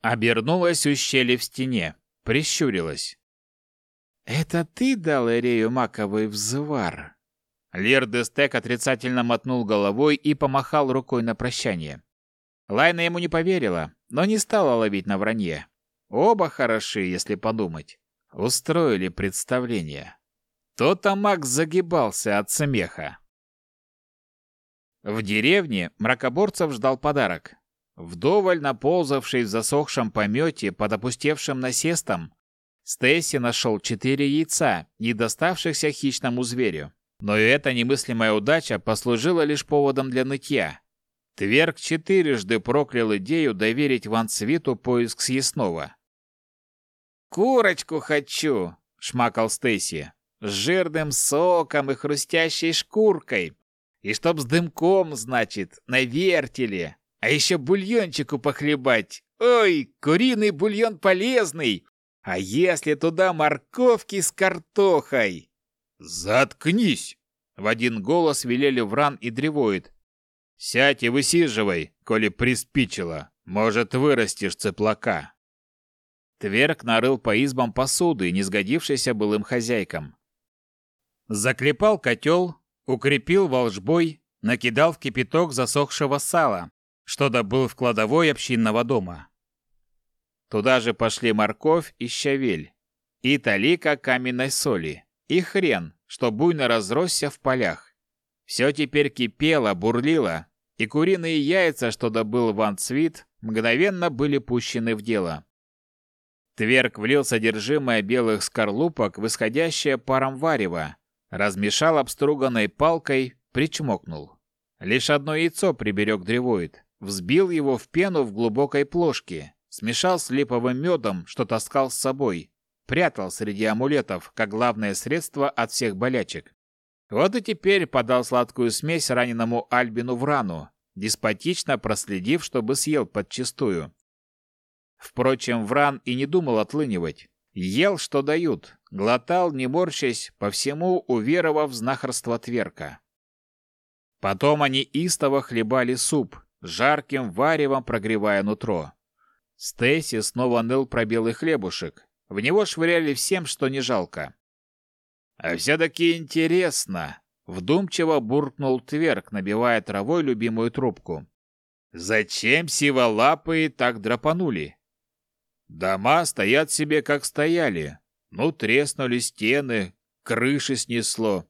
Обернулась у щели в стене. Прищурилась. «Это ты дал Эрею маковый взвар?» Лир Дестек отрицательно мотнул головой и помахал рукой на прощание. Лайна ему не поверила, но не стала ловить на вранье. Оба хороши, если подумать. Устроили представление. То-то Макс загибался от смеха. В деревне мракоборцев ждал подарок. Вдоволь наползавший в засохшем помете под опустевшим насестом, Стесси нашел четыре яйца, не доставшихся хищному зверю. Но и эта немыслимая удача послужила лишь поводом для нытья. Тверк четырежды проклял идею доверить Ван Цвиту поиск съестного. «Курочку хочу!» — шмакал Стесси. «С жирным соком и хрустящей шкуркой, и чтоб с дымком, значит, на вертеле. А еще бульончику похлебать. Ой, куриный бульон полезный. А если туда морковки с картохой? Заткнись! В один голос велели Вран и Древоид. Сядь и высиживай, коли приспичило. Может, вырастешь цыплака. Тверк нарыл по избам посуды, не сгодившейся былым хозяйкам. Заклепал котел, Укрепил волжбой, накидал в кипяток засохшего сала, что добыл в кладовой общинного дома. Туда же пошли морковь и щавель, и талика каменной соли, и хрен, что буйно разросся в полях. Все теперь кипело, бурлило, и куриные яйца, что добыл Ван Цвит, мгновенно были пущены в дело. Тверк влил содержимое белых скорлупок в исходящее паром варево, Размешал обструганной палкой, причмокнул. Лишь одно яйцо приберег древоид. Взбил его в пену в глубокой плошке. Смешал с липовым медом, что таскал с собой. Прятал среди амулетов, как главное средство от всех болячек. Вот и теперь подал сладкую смесь раненому Альбину в рану, деспотично проследив, чтобы съел подчистую. Впрочем, Вран и не думал отлынивать. Ел, что дают, глотал, не морщась, по всему уверовав знахарство Тверка. Потом они истово хлебали суп, жарким варевом прогревая нутро. Стейси снова ныл про белый хлебушек. В него швыряли всем, что не жалко. «А все-таки интересно!» — вдумчиво буркнул Тверк, набивая травой любимую трубку. «Зачем сиволапые так драпанули? Дома стоят себе, как стояли. Ну, треснули стены, крыши снесло.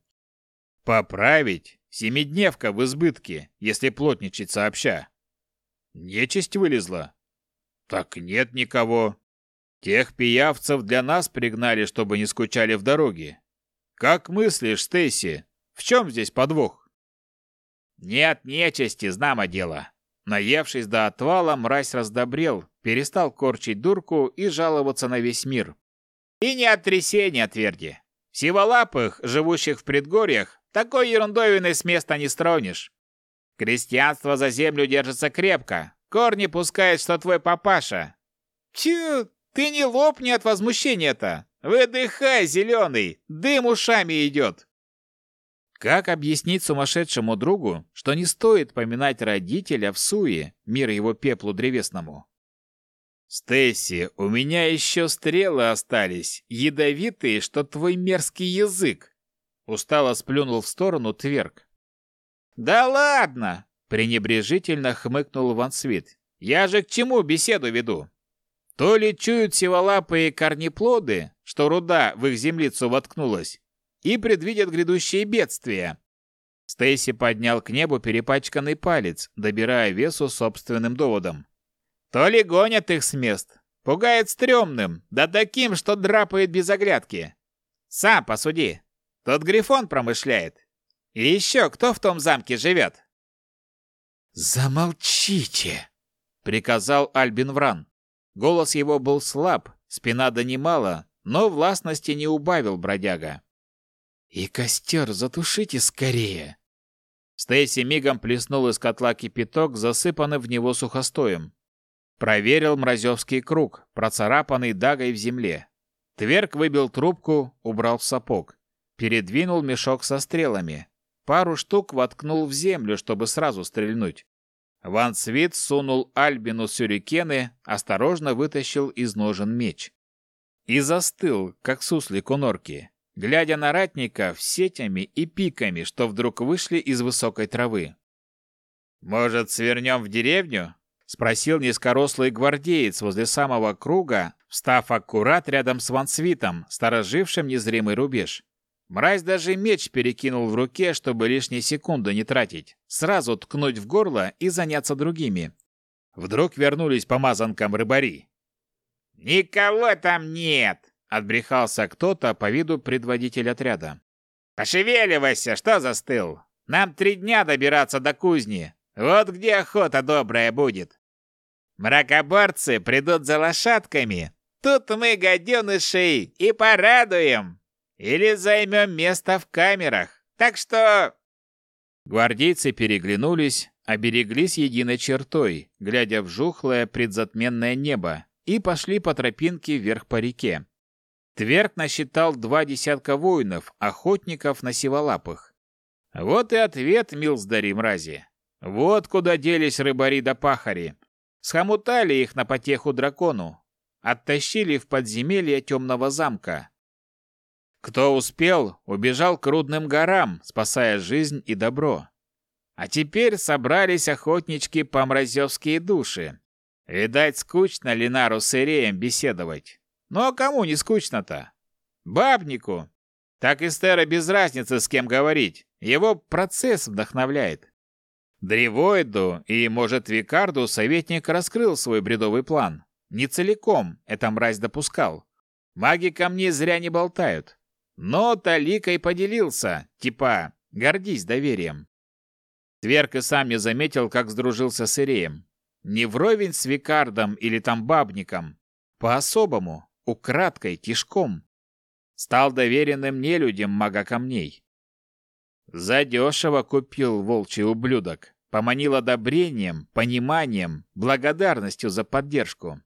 Поправить семидневка в избытке, если плотничать сообща. Нечисть вылезла. Так нет никого. Тех пиявцев для нас пригнали, чтобы не скучали в дороге. Как мыслишь, Стейси, в чем здесь подвох? Нет нечисти, знамо дело. Наевшись до отвала, мразь раздобрел, перестал корчить дурку и жаловаться на весь мир. И не от трясения тверди. Сиволапых, живущих в предгорьях, такой ерундовиной с места не стронешь. Крестьянство за землю держится крепко. Корни пускает, что твой папаша. Тю, ты не лопни от возмущения-то. Выдыхай, зеленый, дым ушами идет. Как объяснить сумасшедшему другу, что не стоит поминать родителя в суе, мир его пеплу древесному? Стесси, у меня еще стрелы остались, ядовитые, что твой мерзкий язык. Устало сплюнул в сторону Тверк. Да ладно, пренебрежительно хмыкнул Ван Свит. Я же к чему беседу веду? То ли чуют сиволапые корнеплоды, что руда в их землицу воткнулась, и предвидят грядущие бедствия. Стейси поднял к небу перепачканный палец, добирая весу собственным доводом. То ли гонят их с мест, пугает стрёмным, да таким, что драпает без оглядки. Сам посуди. Тот Грифон промышляет. И еще кто в том замке живет? «Замолчите!» — приказал Альбин Вран. Голос его был слаб, спина донимала, но властности не убавил бродяга. «И костер затушите скорее!» Стейси мигом плеснул из котла кипяток, засыпанный в него сухостоем. Проверил мразевский круг, процарапанный дагой в земле. Тверк выбил трубку, убрал в сапог. Передвинул мешок со стрелами. Пару штук воткнул в землю, чтобы сразу стрельнуть. Ван Свит сунул Альбину сюрикены, осторожно вытащил из ножен меч. И застыл, как суслик у норки, глядя на ратников сетями и пиками, что вдруг вышли из высокой травы. «Может, свернем в деревню?» — спросил низкорослый гвардеец возле самого круга, встав аккурат рядом с Вансвитом, сторожившим незримый рубеж. Мразь даже меч перекинул в руке, чтобы лишние секунды не тратить. Сразу ткнуть в горло и заняться другими. Вдруг вернулись помазанкам рыбари. «Никого там нет!» — отбрехался кто-то по виду предводитель отряда. «Пошевеливайся, что застыл? Нам три дня добираться до кузни. Вот где охота добрая будет. Мракоборцы придут за лошадками. Тут мы гаденышей и порадуем!» Или займем место в камерах. Так что...» Гвардейцы переглянулись, обереглись единой чертой, глядя в жухлое предзатменное небо, и пошли по тропинке вверх по реке. Тверк насчитал два десятка воинов, охотников на сиволапых. Вот и ответ, милздари мрази. Вот куда делись рыбари да пахари. Схомутали их на потеху дракону. Оттащили в подземелье темного замка. Кто успел, убежал к рудным горам, спасая жизнь и добро. А теперь собрались охотнички по мразевские души. Видать, скучно Линару с Иреем беседовать. Ну а кому не скучно-то? Бабнику. Так и Стера без разницы, с кем говорить. Его процесс вдохновляет. Древоиду и, может, Викарду советник раскрыл свой бредовый план. Не целиком это мразь допускал. Маги камней зря не болтают. Но Таликой поделился, типа «гордись доверием». Тверк и сам не заметил, как сдружился с Иреем. Не вровень с Викардом или там бабником. По-особому, украдкой, тишком. Стал доверенным нелюдям мага камней. Задешево купил волчий ублюдок. Поманил одобрением, пониманием, благодарностью за поддержку.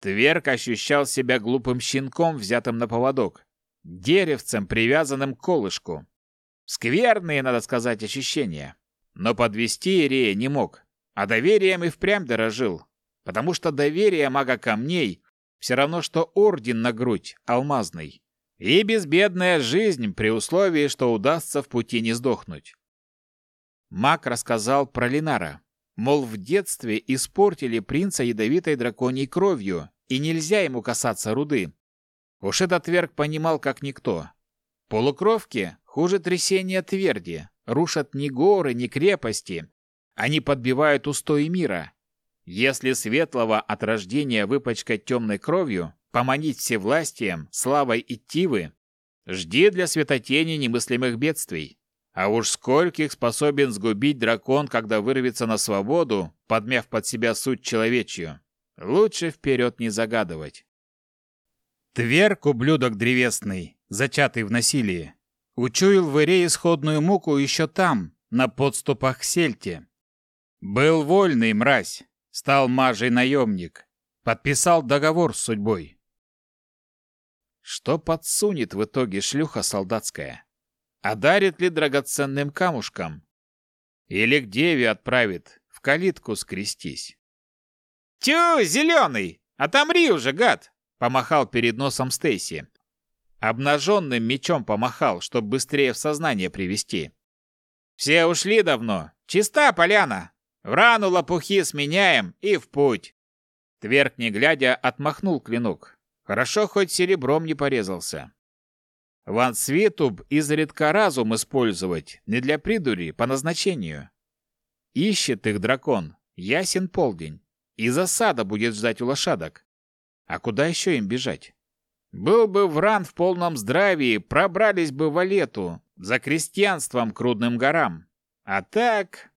Тверк ощущал себя глупым щенком, взятым на поводок, деревцем, привязанным к колышку. Скверные, надо сказать, ощущения. Но подвести Ирея не мог, а доверием и впрямь дорожил, потому что доверие мага камней все равно, что орден на грудь, алмазный. И безбедная жизнь при условии, что удастся в пути не сдохнуть. Маг рассказал про Линара. Мол, в детстве испортили принца ядовитой драконьей кровью, и нельзя ему касаться руды. Уж этот Тверг понимал как никто. Полукровки хуже трясения тверди, рушат ни горы, ни крепости. Они подбивают устои мира. Если светлого от рождения выпачкать темной кровью, поманить всевластием, славой и тивы, жди для светотени немыслимых бедствий. А уж скольких способен сгубить дракон, когда вырвется на свободу, подмяв под себя суть человечью. Лучше вперед не загадывать. Тверк, ублюдок древесный, зачатый в насилии, учуял в Ире исходную муку еще там, на подступах к Сельте. Был вольный мразь, стал мажей наемник, подписал договор с судьбой. Что подсунет в итоге шлюха солдатская? Одарит ли драгоценным камушком? Или к деве отправит в калитку скрестись? «Тю, зеленый! Отомри уже, гад!» — помахал перед носом Стейси. Обнаженным мечом помахал, чтобы быстрее в сознание привести. «Все ушли давно. Чиста поляна. В рану лопухи сменяем и в путь». Тверк, не глядя, отмахнул клинок. Хорошо, хоть серебром не порезался. Ван Светуб изредка разум использовать, не для придури, по назначению. Ищет их дракон, ясен полдень, и засада будет ждать у лошадок. А куда еще им бежать? Был бы Вран в полном здравии, пробрались бы в Алету, за крестьянством к Рудным горам. А так...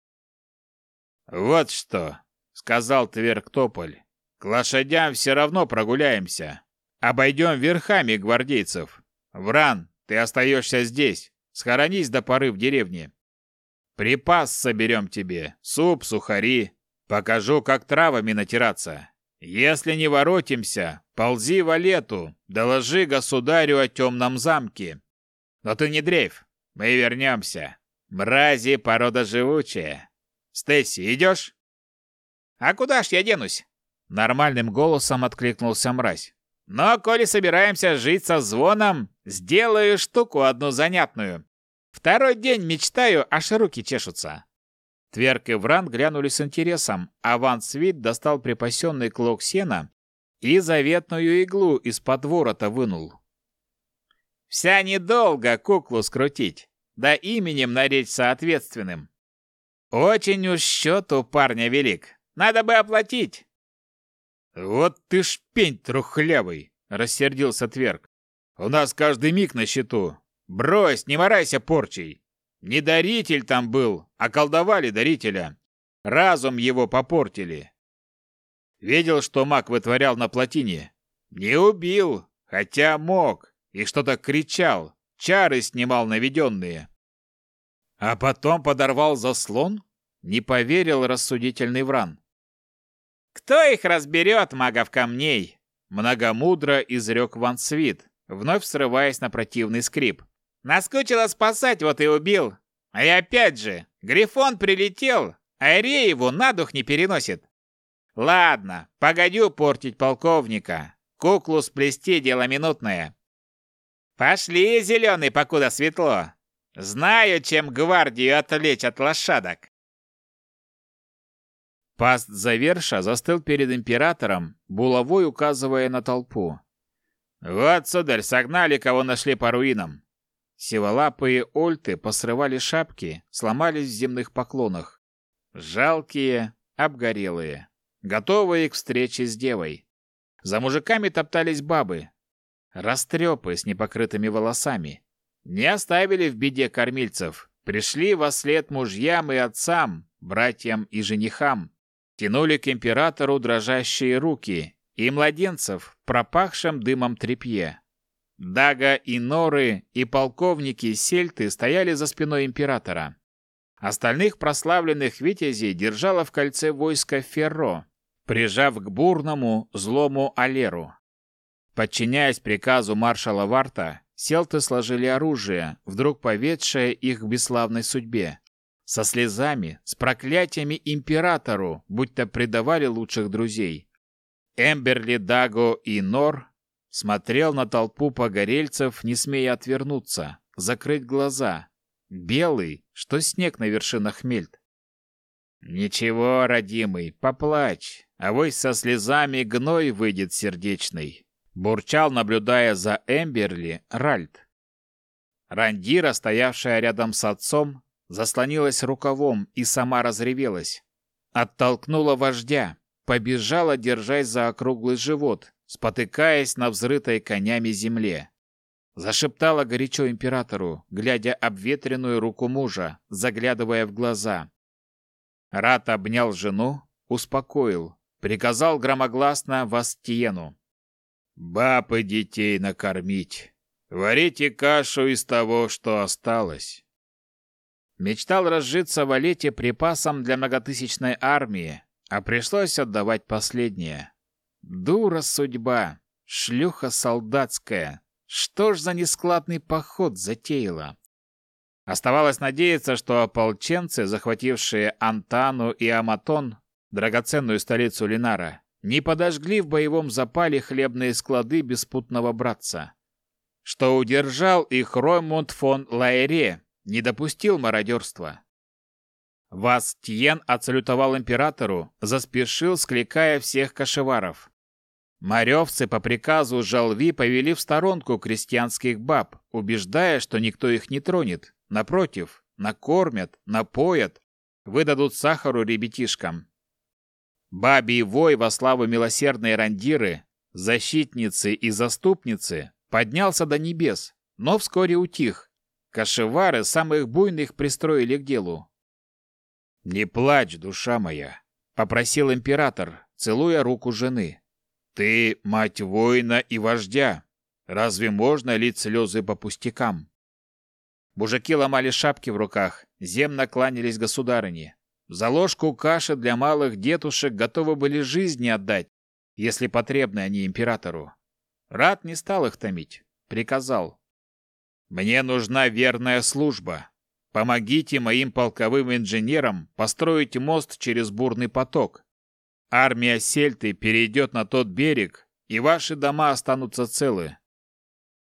«Вот что», — сказал Тверктополь, — «к лошадям все равно прогуляемся. Обойдем верхами гвардейцев. Вран, ты остаешься здесь. Схоронись до поры в деревне. Припас соберем тебе. Суп, сухари. Покажу, как травами натираться. Если не воротимся, ползи в Алету, доложи государю о темном замке. Но ты не дрейф, мы вернемся. Мрази порода живучая. Стесси, идешь? А куда ж я денусь? Нормальным голосом откликнулся мразь. Но, коли собираемся жить со звоном, сделаю штуку одну занятную. Второй день мечтаю, аж руки чешутся». Тверк и Вран глянули с интересом, а Ван Свит достал припасенный клок сена и заветную иглу из-под ворота вынул. «Вся недолго куклу скрутить, да именем наречь соответственным. Очень уж счет у парня велик, надо бы оплатить». «Вот ты ж пень трухлявый!» — рассердился Тверк. «У нас каждый миг на счету. Брось, не морайся порчей. Не даритель там был, а колдовали дарителя. Разум его попортили. Видел, что маг вытворял на плотине? Не убил, хотя мог, и что-то кричал, чары снимал наведенные. А потом подорвал заслон? Не поверил рассудительный Вран. «Кто их разберет, магов камней?» Многомудро изрек Ван Свит, вновь срываясь на противный скрип. «Наскучило спасать, вот и убил. А и опять же, Грифон прилетел, а Ирееву на дух не переносит. Ладно, погодю портить полковника. Куклу сплести дело минутное. Пошли, зеленый, покуда светло. Знаю, чем гвардию отвлечь от лошадок. Паст Заверша застыл перед императором, булавой указывая на толпу. «Вот, сударь, согнали, кого нашли по руинам!» Сиволапые ольты посрывали шапки, сломались в земных поклонах. Жалкие, обгорелые, готовые к встрече с девой. За мужиками топтались бабы, растрепы с непокрытыми волосами. Не оставили в беде кормильцев, пришли во след мужьям и отцам, братьям и женихам тянули к императору дрожащие руки и младенцев, пропахшим дымом тряпье. Дага и Норы и полковники Сельты стояли за спиной императора. Остальных прославленных витязей держало в кольце войско Ферро. прижав к бурному, злому Алеру. Подчиняясь приказу маршала Варта, селты сложили оружие, вдруг поведшее их к бесславной судьбе. Со слезами, с проклятиями императору, будто предавали лучших друзей. Эмберли, Даго и Нор смотрел на толпу погорельцев, не смея отвернуться, закрыть глаза. Белый, что снег на вершинах мельт. «Ничего, родимый, поплачь, а вось со слезами гной выйдет сердечный», бурчал, наблюдая за Эмберли, Ральд. Рандира, стоявшая рядом с отцом, заслонилась рукавом и сама разревелась. Оттолкнула вождя, побежала, держась за округлый живот, спотыкаясь на взрытой конями земле. Зашептала горячо императору, глядя обветренную руку мужа, заглядывая в глаза. Рат обнял жену, успокоил, приказал громогласно Вастиену. «Баб и детей накормить. Варите кашу из того, что осталось». Мечтал разжиться в Олете припасом для многотысячной армии, а пришлось отдавать последнее. Дура судьба, шлюха солдатская. Что ж за нескладный поход затеяла? Оставалось надеяться, что ополченцы, захватившие Антану и Аматон, драгоценную столицу Линара, не подожгли в боевом запале хлебные склады беспутного братца. Что удержал их Роймунд фон Лаэре, не допустил мародерства. Вас Тьен отсалютовал императору, заспешил, скликая всех кошеваров. Маревцы по приказу Жалви повели в сторонку крестьянских баб, убеждая, что никто их не тронет. Напротив, накормят, напоят, выдадут сахару ребятишкам. Бабий вой во славу милосердной рандиры, защитницы и заступницы поднялся до небес, но вскоре утих. Кашевары самых буйных пристроили к делу. «Не плачь, душа моя», — попросил император, целуя руку жены. Ты мать воина и вождя. Разве можно лить слезы по пустякам? Мужики ломали шапки в руках, земно кланялись государыне. За ложку каши для малых детушек готовы были жизни отдать, если потребны они императору. Рад не стал их томить, приказал. «Мне нужна верная служба. Помогите моим полковым инженерам построить мост через бурный поток. Армия Сельты перейдет на тот берег, и ваши дома останутся целы.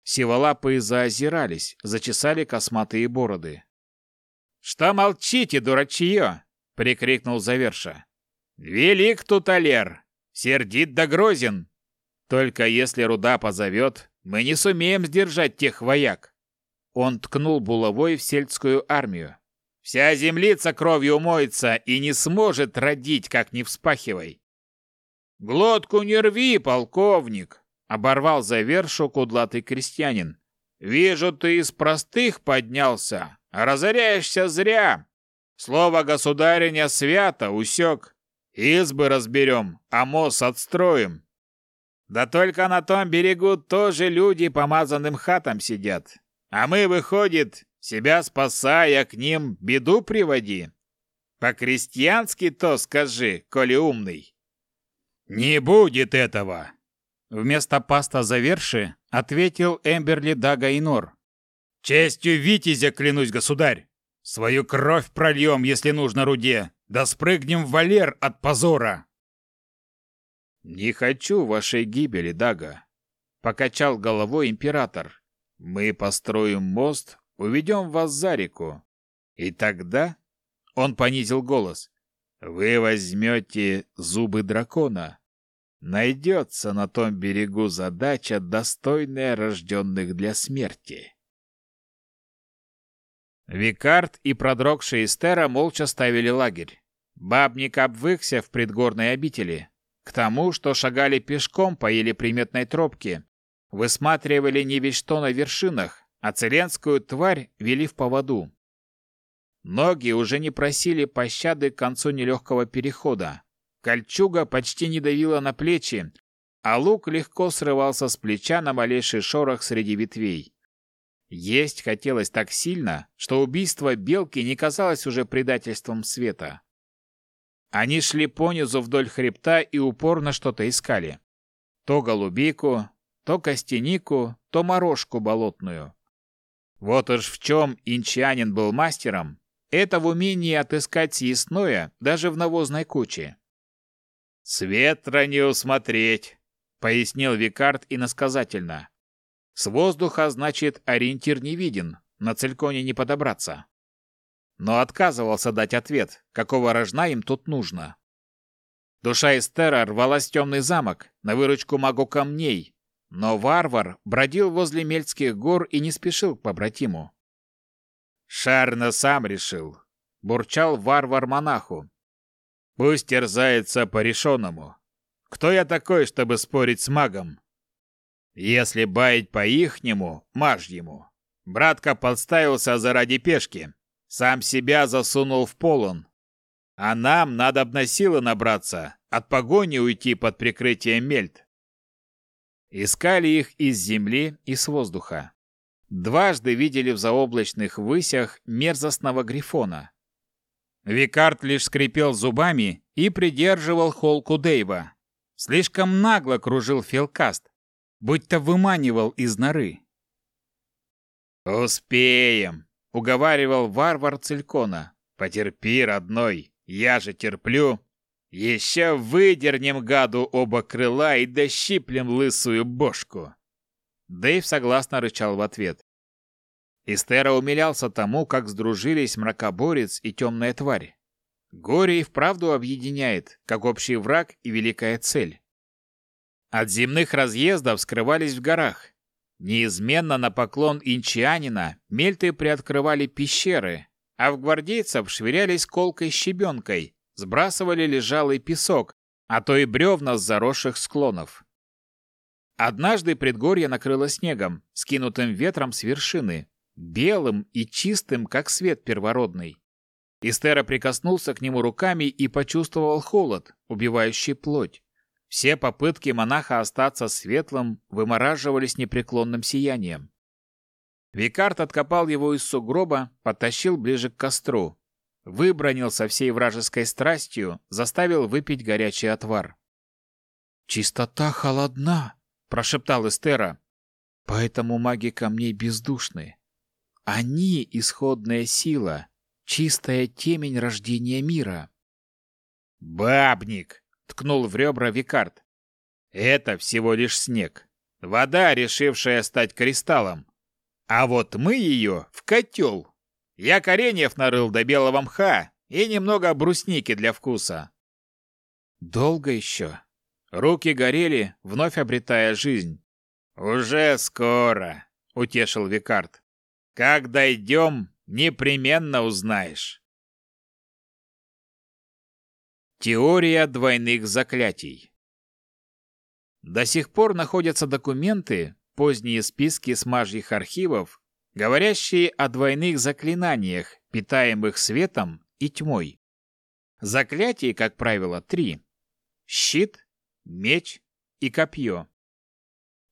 Сиволапые заозирались, зачесали косматые бороды. «Что молчите, дурачье?» — прикрикнул Заверша. «Велик тут Алер! Сердит да грозен! Только если руда позовет, мы не сумеем сдержать тех вояк!» Он ткнул булавой в сельскую армию. Вся землица кровью умоется и не сможет родить, как не вспахивай. Глотку не рви, полковник, оборвал завершу кудлатый крестьянин. Вижу, ты из простых поднялся, а разоряешься зря. Слово государиня свято усек. Избы разберем, а мост отстроим. Да только на том берегу тоже люди помазанным хатам сидят. А мы, выходит, себя спасая, к ним беду приводи. По-крестьянски то скажи, коли умный. Не будет этого. Вместо паста заверши ответил Эмберли Дагайнор. Честью Витязя клянусь, государь. Свою кровь прольем, если нужно руде, да спрыгнем в валер от позора. Не хочу вашей гибели, Дага, покачал головой император. Мы построим мост уведем вас за реку. И тогда...» Он понизил голос. «Вы возьмете зубы дракона. Найдется на том берегу задача, достойная рожденных для смерти». Викард и продрогшая Эстера молча ставили лагерь. Бабник обвыкся в предгорной обители. К тому, что шагали пешком по еле приметной тропке, высматривали не весь что на вершинах, а царенскую тварь вели в поводу. Ноги уже не просили пощады к концу нелегкого перехода. Кольчуга почти не давила на плечи, а лук легко срывался с плеча на малейший шорох среди ветвей. Есть хотелось так сильно, что убийство белки не казалось уже предательством света. Они шли понизу вдоль хребта и упорно что-то искали. То голубику, то костянику, то морожку болотную. Вот уж в чем инчанин был мастером, это в умении отыскать съестное даже в навозной куче. «С ветра не усмотреть», — пояснил Викард иносказательно. «С воздуха, значит, ориентир не виден, на цельконе не подобраться». Но отказывался дать ответ, какого рожна им тут нужно. Душа Эстера рвалась в темный замок, на выручку магу камней, но варвар бродил возле Мельцких гор и не спешил к побратиму. «Шарна сам решил», — бурчал варвар монаху, Пусть терзается по решенному. Кто я такой, чтобы спорить с магом? Если баять по-ихнему, мажь ему. Братка подставился заради пешки. Сам себя засунул в полон. А нам надо б на силы набраться, от погони уйти под прикрытием мельт. Искали их из земли и с воздуха. Дважды видели в заоблачных высях мерзостного грифона. Викард лишь скрипел зубами и придерживал холку Дэйва. Слишком нагло кружил Филкаст, будто выманивал из норы. «Успеем!» — уговаривал варвар Целькона. «Потерпи, родной, я же терплю. Еще выдернем гаду оба крыла и дощиплем лысую бошку!» Дэйв согласно рычал в ответ. Истера умилялся тому, как сдружились мракоборец и темная тварь. Горе и вправду объединяет, как общий враг и великая цель. От земных разъездов скрывались в горах. Неизменно на поклон инчианина мельты приоткрывали пещеры, а в гвардейцев швырялись колкой-щебенкой, сбрасывали лежалый песок, а то и бревна с заросших склонов. Однажды предгорье накрыло снегом, скинутым ветром с вершины, белым и чистым, как свет первородный. Истера прикоснулся к нему руками и почувствовал холод, убивающий плоть. Все попытки монаха остаться светлым вымораживались непреклонным сиянием. Викард откопал его из сугроба, подтащил ближе к костру. Выбронил со всей вражеской страстью, заставил выпить горячий отвар. «Чистота холодна!» — прошептал Эстера. «Поэтому маги камней бездушны. Они — исходная сила, чистая темень рождения мира. «Бабник!» — ткнул в ребра Викард. «Это всего лишь снег. Вода, решившая стать кристаллом. А вот мы ее в котел. Я кореньев нарыл до белого мха и немного брусники для вкуса». «Долго еще?» Руки горели, вновь обретая жизнь. «Уже скоро», — утешил Викард. Как дойдем, непременно узнаешь. Теория двойных заклятий До сих пор находятся документы, поздние списки смажьих архивов, говорящие о двойных заклинаниях, питаемых светом и тьмой. Заклятий, как правило, три. Щит, меч и копье.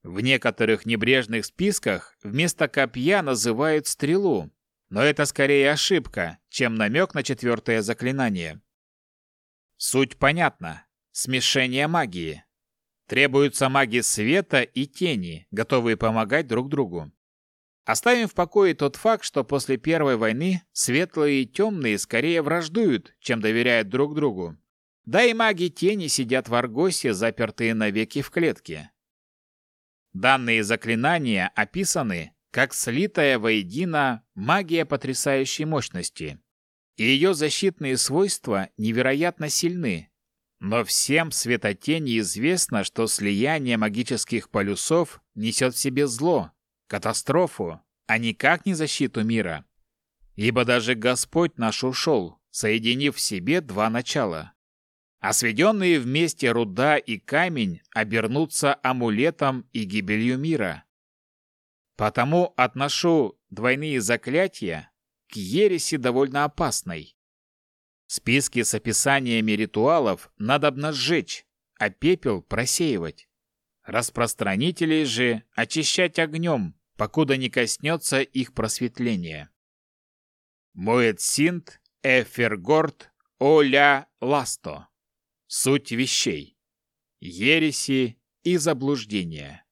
В некоторых небрежных списках вместо копья называют стрелу, но это скорее ошибка, чем намек на четвертое заклинание. Суть понятна. Смешение магии. Требуются маги света и тени, готовые помогать друг другу. Оставим в покое тот факт, что после Первой войны светлые и темные скорее враждуют, чем доверяют друг другу. Да и маги тени сидят в Аргосе, запертые навеки в клетке. Данные заклинания описаны как слитая воедино магия потрясающей мощности. И ее защитные свойства невероятно сильны. Но всем светотени известно, что слияние магических полюсов несет в себе зло, катастрофу, а никак не защиту мира. Ибо даже Господь наш ушел, соединив в себе два начала а сведенные вместе руда и камень обернутся амулетом и гибелью мира. Потому отношу двойные заклятия к ереси довольно опасной. Списки с описаниями ритуалов надо сжечь, а пепел просеивать. Распространителей же очищать огнем, покуда не коснется их просветления. Моэт Синт, Эфергорд, Оля Ласто. Суть вещей. Ереси и заблуждения.